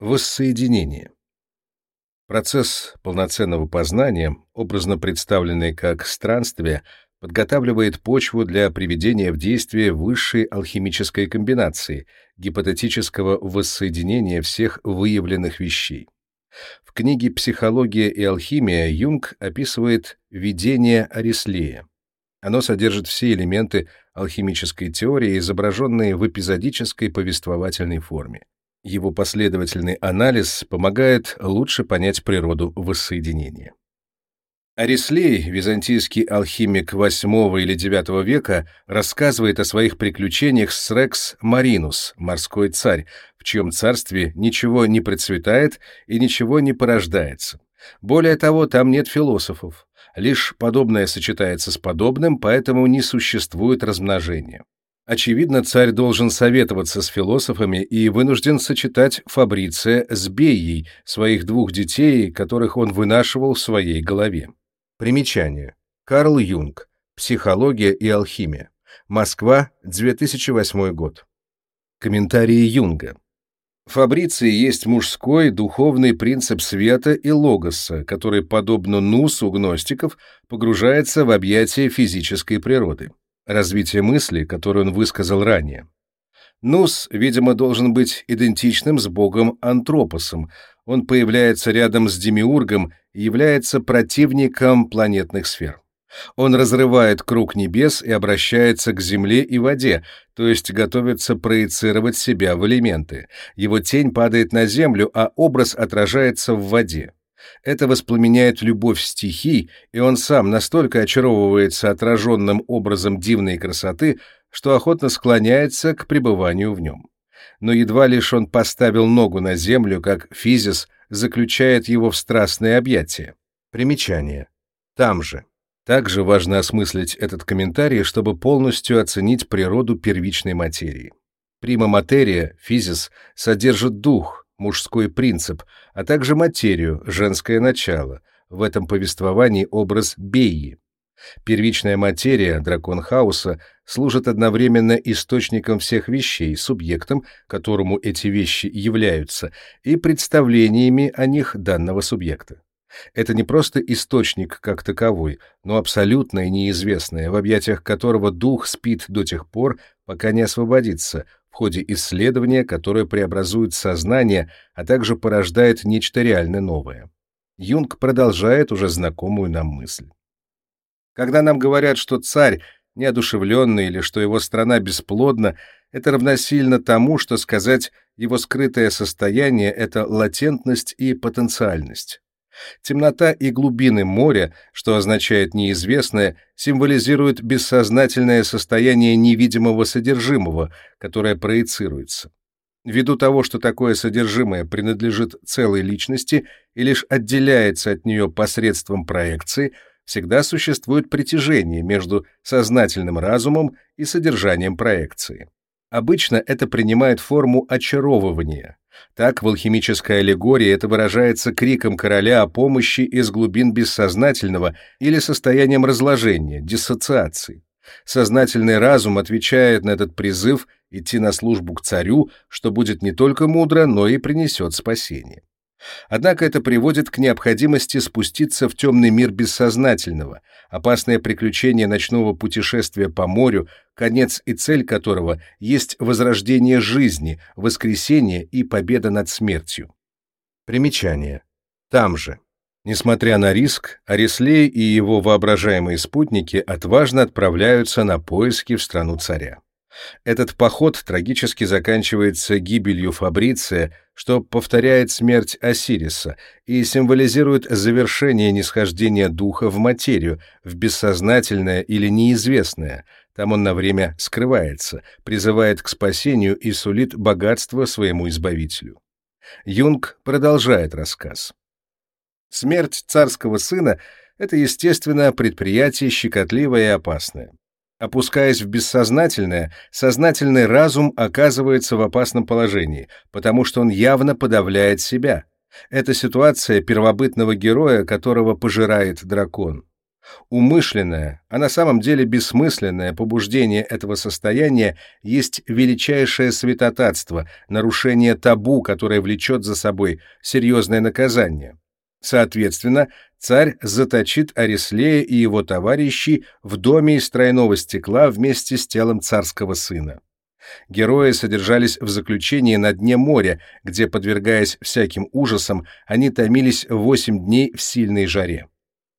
Воссоединение. Процесс полноценного познания, образно представленный как странствие, подготавливает почву для приведения в действие высшей алхимической комбинации, гипотетического воссоединения всех выявленных вещей. В книге «Психология и алхимия» Юнг описывает видение Арислея. Оно содержит все элементы алхимической теории, изображенные в эпизодической повествовательной форме. Его последовательный анализ помогает лучше понять природу воссоединения. Арислей, византийский алхимик VIII или IX века, рассказывает о своих приключениях с Рекс Маринус, морской царь, в чьем царстве ничего не процветает и ничего не порождается. Более того, там нет философов. Лишь подобное сочетается с подобным, поэтому не существует размножения. Очевидно, царь должен советоваться с философами и вынужден сочетать Фабриция с Бейей, своих двух детей, которых он вынашивал в своей голове. Примечание. Карл Юнг. Психология и алхимия. Москва, 2008 год. Комментарии Юнга. Фабриций есть мужской духовный принцип света и логоса, который, подобно нусу гностиков, погружается в объятия физической природы развитие мысли, которую он высказал ранее. Нус, видимо, должен быть идентичным с богом Антропосом. Он появляется рядом с Демиургом и является противником планетных сфер. Он разрывает круг небес и обращается к земле и воде, то есть готовится проецировать себя в элементы. Его тень падает на землю, а образ отражается в воде. Это воспламеняет любовь стихий, и он сам настолько очаровывается отраженным образом дивной красоты, что охотно склоняется к пребыванию в нем. Но едва лишь он поставил ногу на землю, как Физис заключает его в страстное объятие. Примечание. Там же. Также важно осмыслить этот комментарий, чтобы полностью оценить природу первичной материи. Прима материя, физис, содержит дух, мужской принцип, а также материю, женское начало, в этом повествовании образ Беи. Первичная материя, дракон хаоса, служит одновременно источником всех вещей, субъектом, которому эти вещи являются, и представлениями о них данного субъекта. Это не просто источник как таковой, но абсолютное неизвестное, в объятиях которого дух спит до тех пор, пока не освободится, в ходе исследования, которое преобразует сознание, а также порождает нечто реально новое. Юнг продолжает уже знакомую нам мысль. Когда нам говорят, что царь неодушевленный или что его страна бесплодна, это равносильно тому, что сказать его скрытое состояние — это латентность и потенциальность. Темнота и глубины моря, что означает неизвестное, символизируют бессознательное состояние невидимого содержимого, которое проецируется. Ввиду того, что такое содержимое принадлежит целой личности и лишь отделяется от нее посредством проекции, всегда существует притяжение между сознательным разумом и содержанием проекции. Обычно это принимает форму очаровывания, так в алхимической аллегории это выражается криком короля о помощи из глубин бессознательного или состоянием разложения, диссоциации. Сознательный разум отвечает на этот призыв идти на службу к царю, что будет не только мудро, но и принесет спасение. Однако это приводит к необходимости спуститься в темный мир бессознательного, опасное приключение ночного путешествия по морю, конец и цель которого есть возрождение жизни, воскресение и победа над смертью. Примечание. Там же. Несмотря на риск, Арислей и его воображаемые спутники отважно отправляются на поиски в страну царя. Этот поход трагически заканчивается гибелью Фабриция, что повторяет смерть Осириса и символизирует завершение нисхождения духа в материю, в бессознательное или неизвестное. Там он на время скрывается, призывает к спасению и сулит богатство своему избавителю. Юнг продолжает рассказ. Смерть царского сына — это, естественно, предприятие щекотливое и опасное. Опускаясь в бессознательное, сознательный разум оказывается в опасном положении, потому что он явно подавляет себя. Это ситуация первобытного героя, которого пожирает дракон. Умышленное, а на самом деле бессмысленное побуждение этого состояния есть величайшее святотатство, нарушение табу, которое влечет за собой серьезное наказание. Соответственно, царь заточит Арислея и его товарищей в доме из тройного стекла вместе с телом царского сына. Герои содержались в заключении на дне моря, где, подвергаясь всяким ужасам, они томились восемь дней в сильной жаре.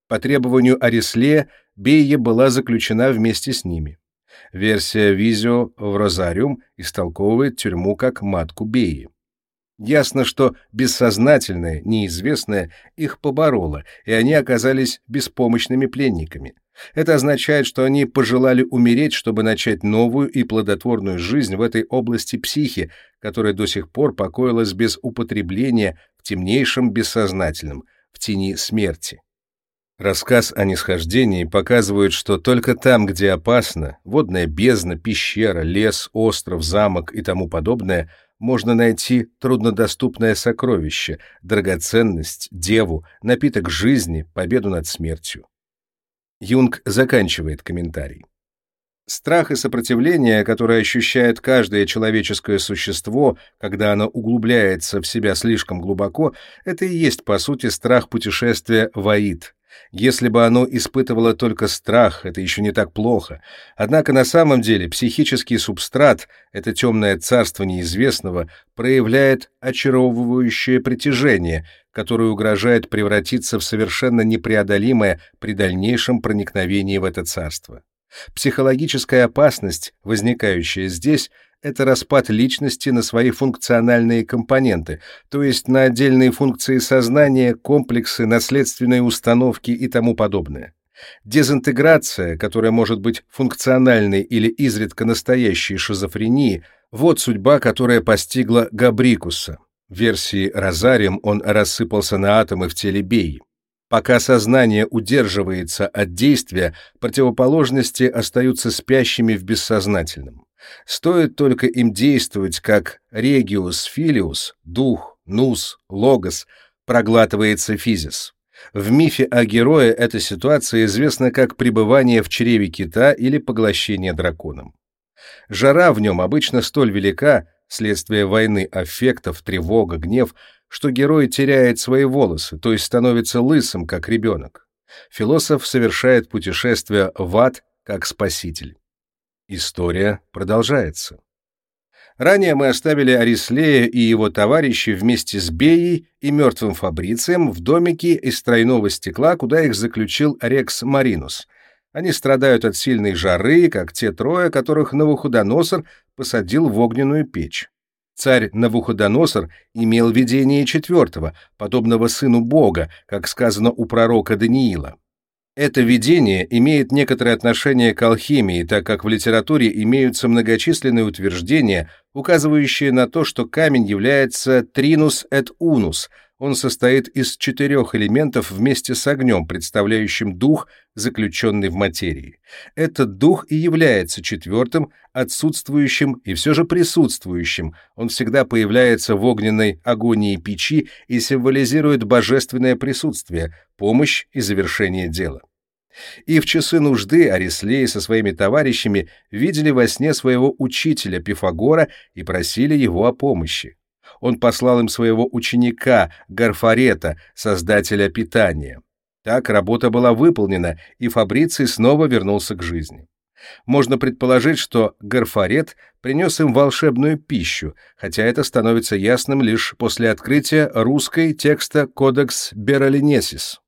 По требованию Арислея Бейя была заключена вместе с ними. Версия Визио в Розариум истолковывает тюрьму как матку Беи. Ясно, что бессознательное, неизвестное их побороло, и они оказались беспомощными пленниками. Это означает, что они пожелали умереть, чтобы начать новую и плодотворную жизнь в этой области психи, которая до сих пор покоилась без употребления в темнейшем бессознательном, в тени смерти. Рассказ о нисхождении показывает, что только там, где опасно, водная бездна, пещера, лес, остров, замок и тому подобное — можно найти труднодоступное сокровище, драгоценность, деву, напиток жизни, победу над смертью. Юнг заканчивает комментарий. Страх и сопротивление, которое ощущает каждое человеческое существо, когда оно углубляется в себя слишком глубоко, это и есть, по сути, страх путешествия в Аид, если бы оно испытывало только страх, это еще не так плохо. Однако на самом деле психический субстрат, это темное царство неизвестного, проявляет очаровывающее притяжение, которое угрожает превратиться в совершенно непреодолимое при дальнейшем проникновении в это царство. Психологическая опасность, возникающая здесь, это распад личности на свои функциональные компоненты, то есть на отдельные функции сознания, комплексы, наследственные установки и тому подобное. Дезинтеграция, которая может быть функциональной или изредка настоящей шизофрении, вот судьба, которая постигла Габрикуса. В версии Розарием он рассыпался на атомы в теле Беи. Пока сознание удерживается от действия, противоположности остаются спящими в бессознательном. Стоит только им действовать, как региус филиус, дух, нус, логос, проглатывается физис. В мифе о герое эта ситуация известна как пребывание в чреве кита или поглощение драконом. Жара в нем обычно столь велика, следствие войны аффектов, тревога, гнев, что герой теряет свои волосы, то есть становится лысым, как ребенок. Философ совершает путешествие в ад как спаситель. История продолжается. Ранее мы оставили Арислея и его товарищей вместе с Беей и мертвым Фабрицием в домике из тройного стекла, куда их заключил Рекс Маринус. Они страдают от сильной жары, как те трое, которых Навуходоносор посадил в огненную печь. Царь Навуходоносор имел видение четвертого, подобного сыну Бога, как сказано у пророка Даниила. Это видение имеет некоторое отношение к алхимии, так как в литературе имеются многочисленные утверждения, указывающие на то, что камень является тринус et унус, он состоит из четырех элементов вместе с огнем, представляющим дух, заключенный в материи. Этот дух и является четвертым, отсутствующим и все же присутствующим. Он всегда появляется в огненной агонии печи и символизирует божественное присутствие, помощь и завершение дела. И в часы нужды Арислей со своими товарищами видели во сне своего учителя Пифагора и просили его о помощи он послал им своего ученика Гарфарета, создателя питания. Так работа была выполнена, и Фабриций снова вернулся к жизни. Можно предположить, что Гарфарет принес им волшебную пищу, хотя это становится ясным лишь после открытия русской текста «Кодекс Беролинесис».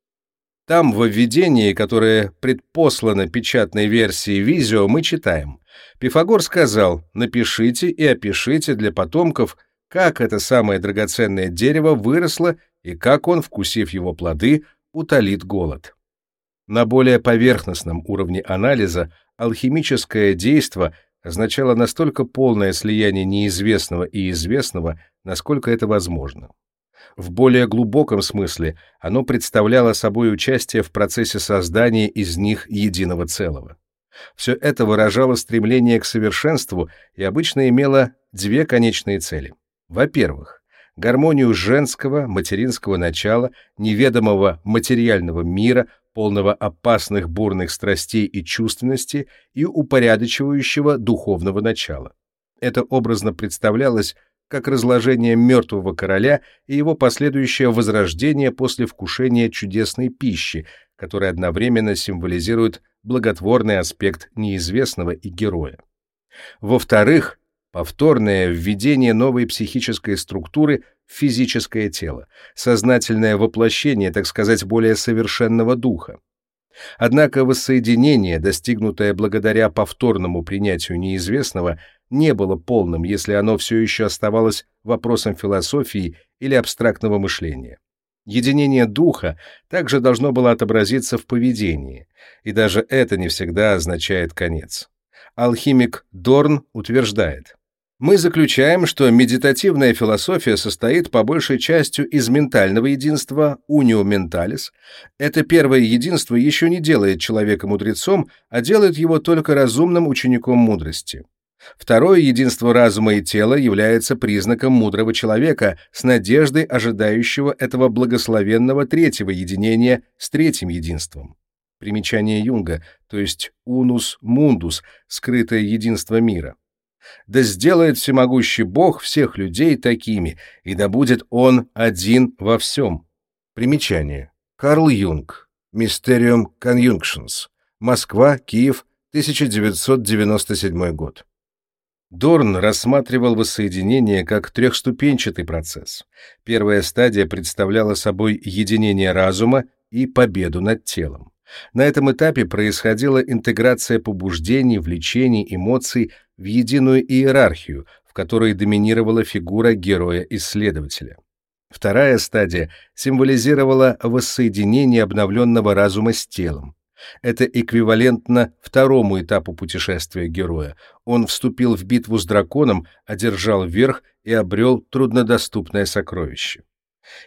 Там, в введении, которое предпослано печатной версии Визио, мы читаем. Пифагор сказал «Напишите и опишите для потомков как это самое драгоценное дерево выросло и как он, вкусив его плоды, утолит голод. На более поверхностном уровне анализа алхимическое действо означало настолько полное слияние неизвестного и известного, насколько это возможно. В более глубоком смысле оно представляло собой участие в процессе создания из них единого целого. Все это выражало стремление к совершенству и обычно имело две конечные цели. Во-первых, гармонию женского, материнского начала, неведомого материального мира, полного опасных бурных страстей и чувственности и упорядочивающего духовного начала. Это образно представлялось как разложение мертвого короля и его последующее возрождение после вкушения чудесной пищи, которая одновременно символизирует благотворный аспект неизвестного и героя. Во-вторых, повторное введение новой психической структуры в физическое тело, сознательное воплощение, так сказать, более совершенного духа. Однако воссоединение, достигнутое благодаря повторному принятию неизвестного, не было полным, если оно все еще оставалось вопросом философии или абстрактного мышления. Единение духа также должно было отобразиться в поведении, и даже это не всегда означает конец. Алхимик Дорн утверждает, мы заключаем, что медитативная философия состоит по большей частью из ментального единства унио менталис. Это первое единство еще не делает человека мудрецом, а делает его только разумным учеником мудрости. Второе единство разума и тела является признаком мудрого человека с надеждой ожидающего этого благословенного третьего единения с третьим единством. Примечание Юнга, то есть «унус мундус», скрытое единство мира. Да сделает всемогущий Бог всех людей такими, и да будет Он один во всем. Примечание. Карл Юнг. Mysterium Conjunctions. Москва, Киев, 1997 год. Дорн рассматривал воссоединение как трехступенчатый процесс. Первая стадия представляла собой единение разума и победу над телом. На этом этапе происходила интеграция побуждений, влечений, эмоций в единую иерархию, в которой доминировала фигура героя-исследователя. Вторая стадия символизировала воссоединение обновленного разума с телом. Это эквивалентно второму этапу путешествия героя. Он вступил в битву с драконом, одержал верх и обрел труднодоступное сокровище.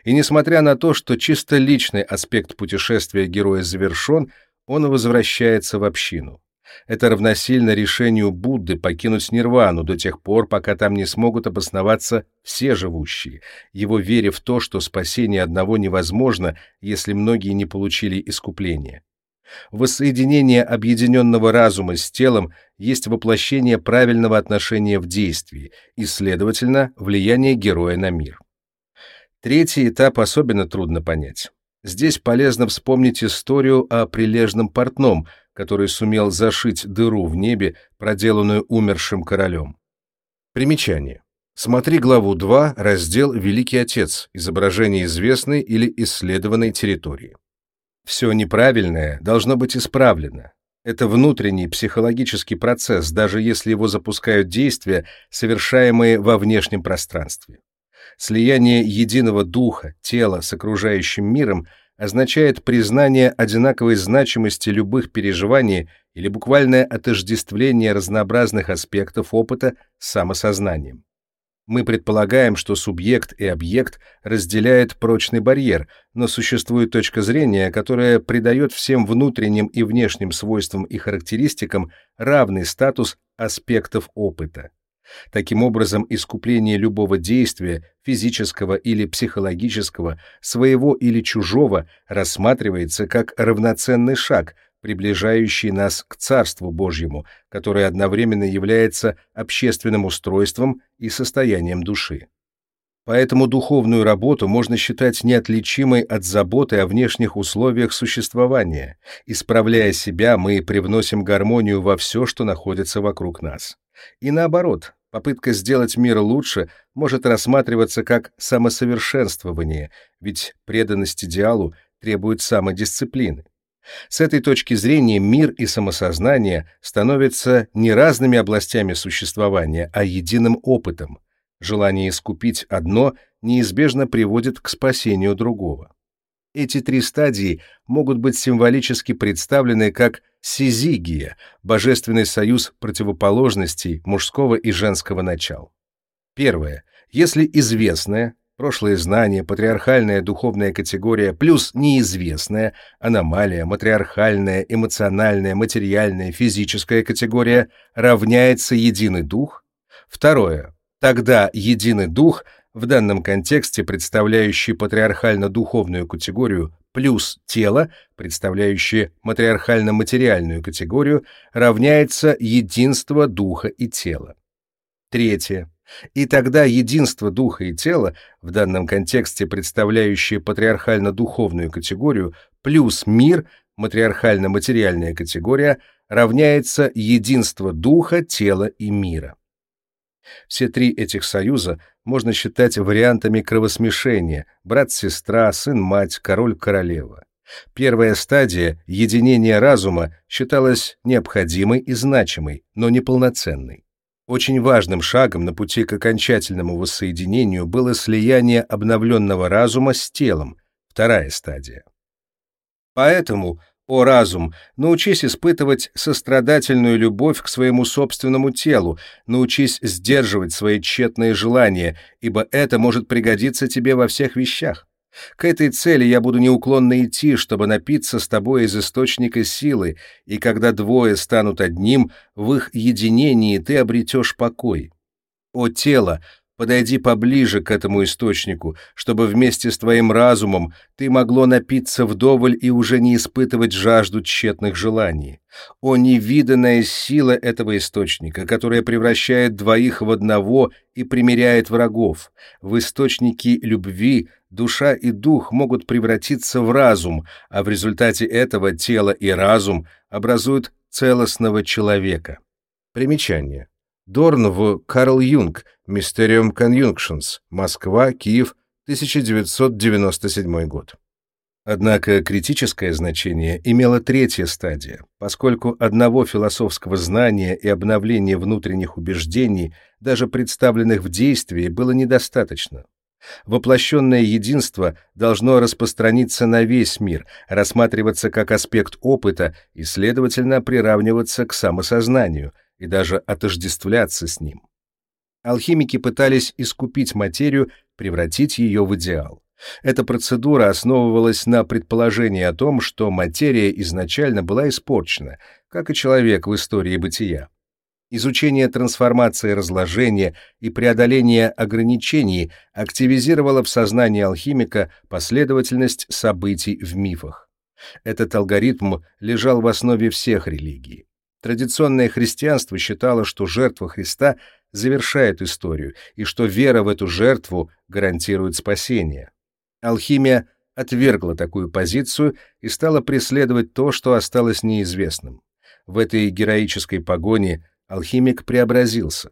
И несмотря на то, что чисто личный аспект путешествия героя завершен, он возвращается в общину. Это равносильно решению Будды покинуть Нирвану до тех пор, пока там не смогут обосноваться все живущие, его вере в то, что спасение одного невозможно, если многие не получили искупления. Воссоединение объединенного разума с телом есть воплощение правильного отношения в действии и, следовательно, влияние героя на мир. Третий этап особенно трудно понять. Здесь полезно вспомнить историю о прилежном портном, который сумел зашить дыру в небе, проделанную умершим королем. Примечание. Смотри главу 2, раздел «Великий Отец. Изображение известной или исследованной территории». Все неправильное должно быть исправлено. Это внутренний психологический процесс, даже если его запускают действия, совершаемые во внешнем пространстве. Слияние единого духа, тела с окружающим миром означает признание одинаковой значимости любых переживаний или буквальное отождествление разнообразных аспектов опыта с самосознанием. Мы предполагаем, что субъект и объект разделяют прочный барьер, но существует точка зрения, которая придает всем внутренним и внешним свойствам и характеристикам равный статус аспектов опыта. Таким образом, искупление любого действия, физического или психологического, своего или чужого, рассматривается как равноценный шаг – приближающий нас к Царству Божьему, которое одновременно является общественным устройством и состоянием души. Поэтому духовную работу можно считать неотличимой от заботы о внешних условиях существования. Исправляя себя, мы привносим гармонию во все, что находится вокруг нас. И наоборот, попытка сделать мир лучше может рассматриваться как самосовершенствование, ведь преданность идеалу требует самодисциплины. С этой точки зрения мир и самосознание становятся не разными областями существования, а единым опытом. Желание искупить одно неизбежно приводит к спасению другого. Эти три стадии могут быть символически представлены как сизигия, божественный союз противоположностей мужского и женского начал. Первое. Если известное, прошлые знания, патриархальная духовная категория плюс неизвестная, аномалия, матриархальная, эмоциональная, материальная, физическая категория равняется единый дух. Второе. Тогда единый дух в данном контексте представляющий патриархально-духовную категорию, плюс тело, представляющее матриархально-материальную категорию, равняется единство духа и тела. Третье. И тогда единство духа и тела, в данном контексте представляющее патриархально-духовную категорию, плюс мир, матриархально-материальная категория, равняется единство духа, тела и мира. Все три этих союза можно считать вариантами кровосмешения брат-сестра, сын-мать, король-королева. Первая стадия единения разума считалась необходимой и значимой, но неполноценной. Очень важным шагом на пути к окончательному воссоединению было слияние обновленного разума с телом, вторая стадия. Поэтому, о разум, научись испытывать сострадательную любовь к своему собственному телу, научись сдерживать свои тщетные желания, ибо это может пригодиться тебе во всех вещах. К этой цели я буду неуклонно идти, чтобы напиться с тобой из источника силы, и когда двое станут одним, в их единении ты обретешь покой. О тело, подойди поближе к этому источнику, чтобы вместе с твоим разумом ты могло напиться вдоволь и уже не испытывать жажду тщетных желаний. О невиданная сила этого источника, которая превращает двоих в одного и примиряет врагов. В источнике любви душа и дух могут превратиться в разум, а в результате этого тело и разум образуют целостного человека. Примечание. Дорн в Карл Юнг, Mysterium Conjunctions, Москва, Киев, 1997 год. Однако критическое значение имела третья стадия, поскольку одного философского знания и обновления внутренних убеждений, даже представленных в действии, было недостаточно. Воплощенное единство должно распространиться на весь мир, рассматриваться как аспект опыта и, следовательно, приравниваться к самосознанию и даже отождествляться с ним. Алхимики пытались искупить материю, превратить ее в идеал. Эта процедура основывалась на предположении о том, что материя изначально была испорчена, как и человек в истории бытия. Изучение трансформации разложения и преодоление ограничений активизировало в сознании алхимика последовательность событий в мифах. Этот алгоритм лежал в основе всех религий. Традиционное христианство считало, что жертва Христа завершает историю и что вера в эту жертву гарантирует спасение. Алхимия отвергла такую позицию и стала преследовать то, что осталось неизвестным. В этой героической погоне алхимик преобразился.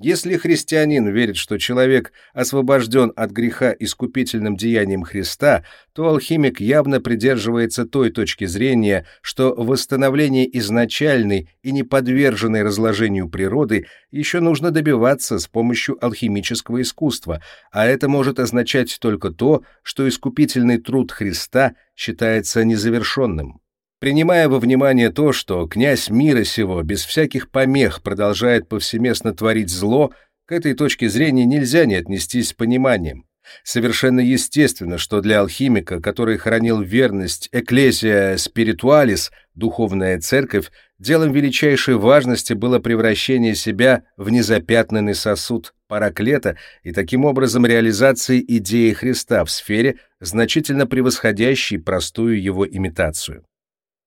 Если христианин верит, что человек освобожден от греха искупительным деянием Христа, то алхимик явно придерживается той точки зрения, что восстановление изначальной и не подверженной разложению природы еще нужно добиваться с помощью алхимического искусства, а это может означать только то, что искупительный труд Христа считается незавершенным. Принимая во внимание то, что князь мира сего без всяких помех продолжает повсеместно творить зло, к этой точке зрения нельзя не отнестись с пониманием. Совершенно естественно, что для алхимика, который хранил верность Ecclesia Spiritualis, духовная церковь, делом величайшей важности было превращение себя в незапятнанный сосуд параклета и таким образом реализации идеи Христа в сфере, значительно превосходящей простую его имитацию.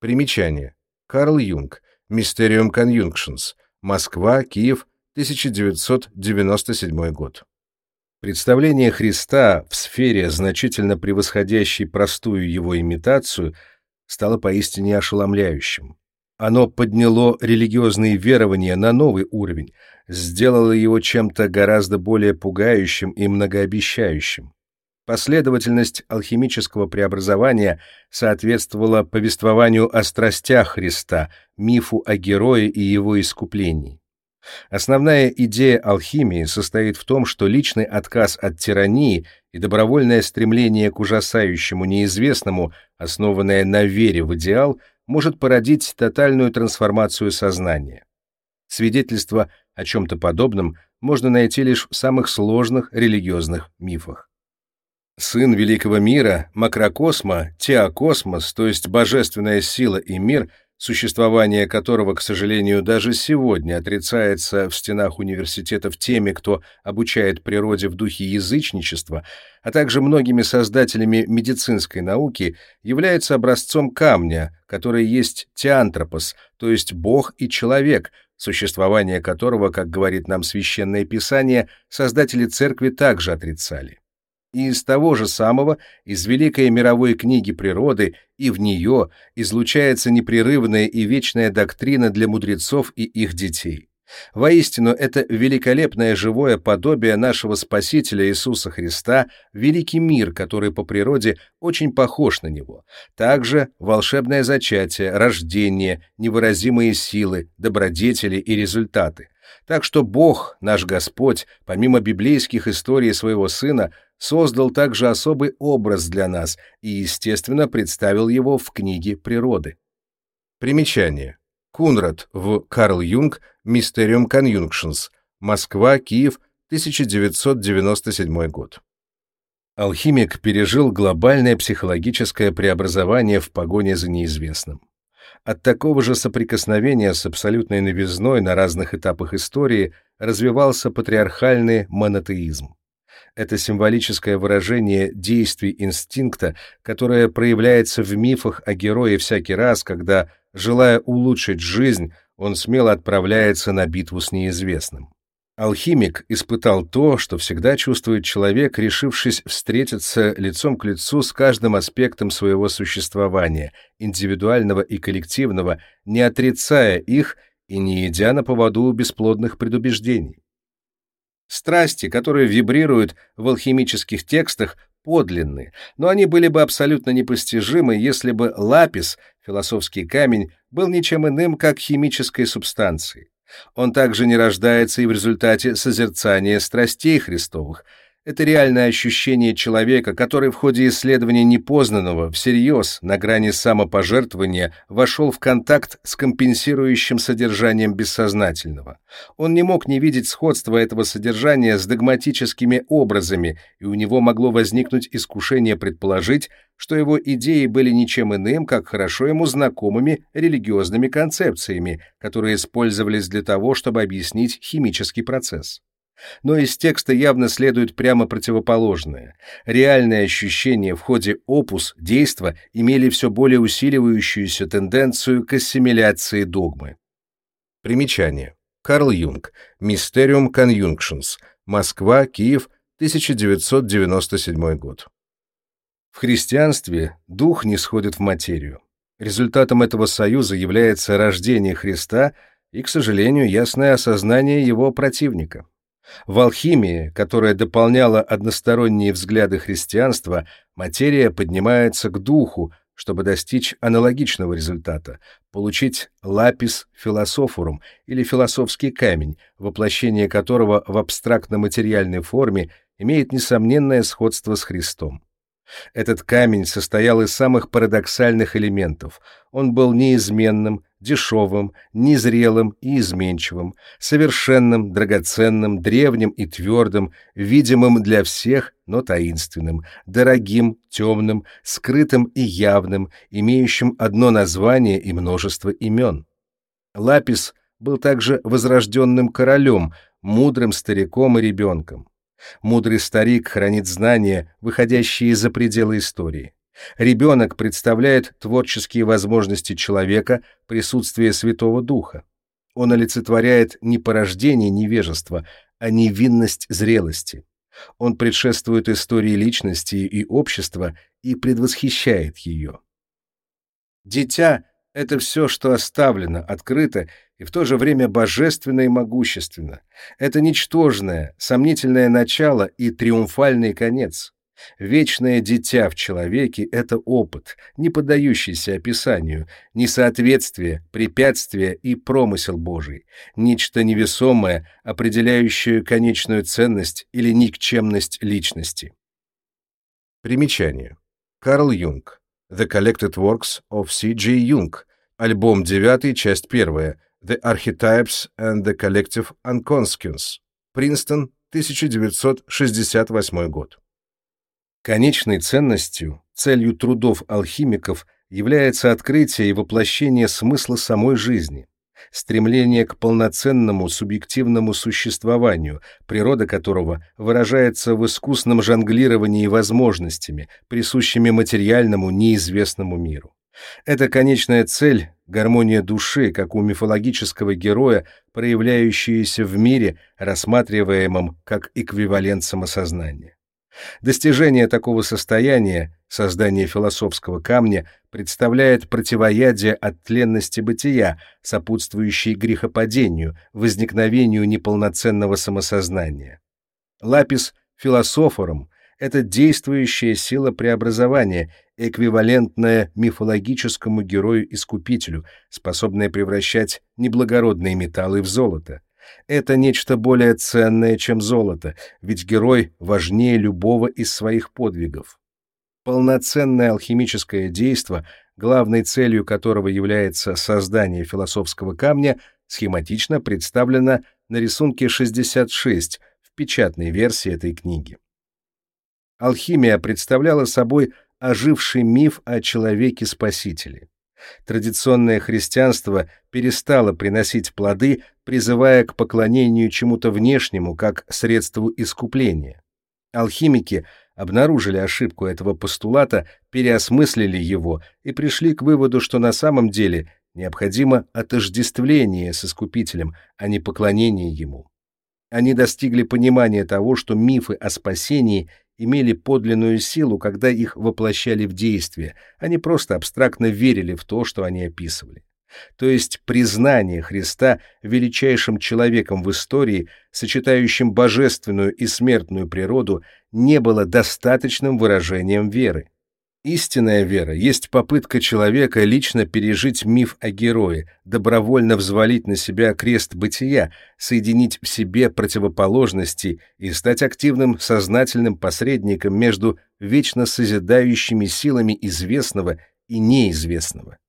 Примечание. Карл Юнг. Mysterium Conjunctions. Москва, Киев, 1997 год. Представление Христа в сфере, значительно превосходящей простую его имитацию, стало поистине ошеломляющим. Оно подняло религиозные верования на новый уровень, сделало его чем-то гораздо более пугающим и многообещающим. Последовательность алхимического преобразования соответствовала повествованию о страстях Христа, мифу о герое и его искуплении. Основная идея алхимии состоит в том, что личный отказ от тирании и добровольное стремление к ужасающему неизвестному, основанное на вере в идеал, может породить тотальную трансформацию сознания. Свидетельство о чем-то подобном можно найти лишь в самых сложных религиозных мифах. Сын великого мира, макрокосма, теокосмос, то есть божественная сила и мир, существование которого, к сожалению, даже сегодня отрицается в стенах университетов теми, кто обучает природе в духе язычничества, а также многими создателями медицинской науки, является образцом камня, который есть теантропос, то есть бог и человек, существование которого, как говорит нам священное писание, создатели церкви также отрицали и из того же самого, из великой мировой книги природы, и в нее излучается непрерывная и вечная доктрина для мудрецов и их детей. Воистину, это великолепное живое подобие нашего Спасителя Иисуса Христа, великий мир, который по природе очень похож на него. Также волшебное зачатие, рождение, невыразимые силы, добродетели и результаты. Так что Бог, наш Господь, помимо библейских историй своего Сына, создал также особый образ для нас и, естественно, представил его в книге природы. Примечание. Кунрад в Карл Юнг Mysterium Conjunctions. Москва, Киев, 1997 год. Алхимик пережил глобальное психологическое преобразование в погоне за неизвестным. От такого же соприкосновения с абсолютной новизной на разных этапах истории развивался патриархальный монотеизм. Это символическое выражение действий инстинкта, которое проявляется в мифах о герое всякий раз, когда, желая улучшить жизнь, он смело отправляется на битву с неизвестным. Алхимик испытал то, что всегда чувствует человек, решившись встретиться лицом к лицу с каждым аспектом своего существования, индивидуального и коллективного, не отрицая их и не идя на поводу бесплодных предубеждений. Страсти, которые вибрируют в алхимических текстах, подлинны, но они были бы абсолютно непостижимы, если бы лапис, философский камень, был ничем иным, как химической субстанцией. Он также не рождается и в результате созерцания страстей Христовых — это реальное ощущение человека, который в ходе исследования непознанного, всерьез, на грани самопожертвования, вошел в контакт с компенсирующим содержанием бессознательного. Он не мог не видеть сходства этого содержания с догматическими образами, и у него могло возникнуть искушение предположить, что его идеи были ничем иным, как хорошо ему знакомыми религиозными концепциями, которые использовались для того, чтобы объяснить химический процесс но из текста явно следует прямо противоположное. Реальные ощущения в ходе опус действа имели все более усиливающуюся тенденцию к ассимиляции догмы. Примечание. Карл Юнг. Mysterium Conjunctions. Москва, Киев, 1997 год. В христианстве дух не сходит в материю. Результатом этого союза является рождение Христа и, к сожалению, ясное осознание его противника. В алхимии, которая дополняла односторонние взгляды христианства, материя поднимается к духу, чтобы достичь аналогичного результата, получить лапис философорум или философский камень, воплощение которого в абстрактно-материальной форме имеет несомненное сходство с Христом. Этот камень состоял из самых парадоксальных элементов. Он был неизменным, дешевым, незрелым и изменчивым, совершенным, драгоценным, древним и твердым, видимым для всех, но таинственным, дорогим, темным, скрытым и явным, имеющим одно название и множество имен. Лапис был также возрожденным королем, мудрым стариком и ребенком. Мудрый старик хранит знания, выходящие за пределы истории. Ребенок представляет творческие возможности человека, присутствие Святого Духа. Он олицетворяет не порождение невежества, а невинность зрелости. Он предшествует истории личности и общества и предвосхищает ее. Дитя — это все, что оставлено, открыто и в то же время божественно и могущественно. Это ничтожное, сомнительное начало и триумфальный конец. Вечное дитя в человеке — это опыт, не поддающийся описанию, несоответствие, препятствие и промысел Божий, нечто невесомое, определяющее конечную ценность или никчемность личности. Примечание. Карл Юнг. The Collected Works of C.G. Jung. Альбом 9, часть 1. The Archetypes and the Collective Unconscious. Принстон, 1968 год. Конечной ценностью, целью трудов алхимиков является открытие и воплощение смысла самой жизни, стремление к полноценному субъективному существованию, природа которого выражается в искусном жонглировании возможностями, присущими материальному неизвестному миру. Это конечная цель — гармония души, как у мифологического героя, проявляющаяся в мире, рассматриваемом как эквивалент самосознания. Достижение такого состояния, создание философского камня, представляет противоядие от тленности бытия, сопутствующей грехопадению, возникновению неполноценного самосознания. Лапис философором — это действующая сила преобразования, эквивалентная мифологическому герою-искупителю, способная превращать неблагородные металлы в золото. Это нечто более ценное, чем золото, ведь герой важнее любого из своих подвигов. Полноценное алхимическое действо, главной целью которого является создание философского камня, схематично представлено на рисунке 66 в печатной версии этой книги. Алхимия представляла собой оживший миф о человеке-спасителе. Традиционное христианство перестало приносить плоды, призывая к поклонению чему-то внешнему как средству искупления. Алхимики обнаружили ошибку этого постулата, переосмыслили его и пришли к выводу, что на самом деле необходимо отождествление с искупителем, а не поклонение ему. Они достигли понимания того, что мифы о спасении имели подлинную силу, когда их воплощали в действие, они просто абстрактно верили в то, что они описывали. То есть признание Христа величайшим человеком в истории, сочетающим божественную и смертную природу, не было достаточным выражением веры. Истинная вера есть попытка человека лично пережить миф о герое, добровольно взвалить на себя крест бытия, соединить в себе противоположности и стать активным сознательным посредником между вечно созидающими силами известного и неизвестного.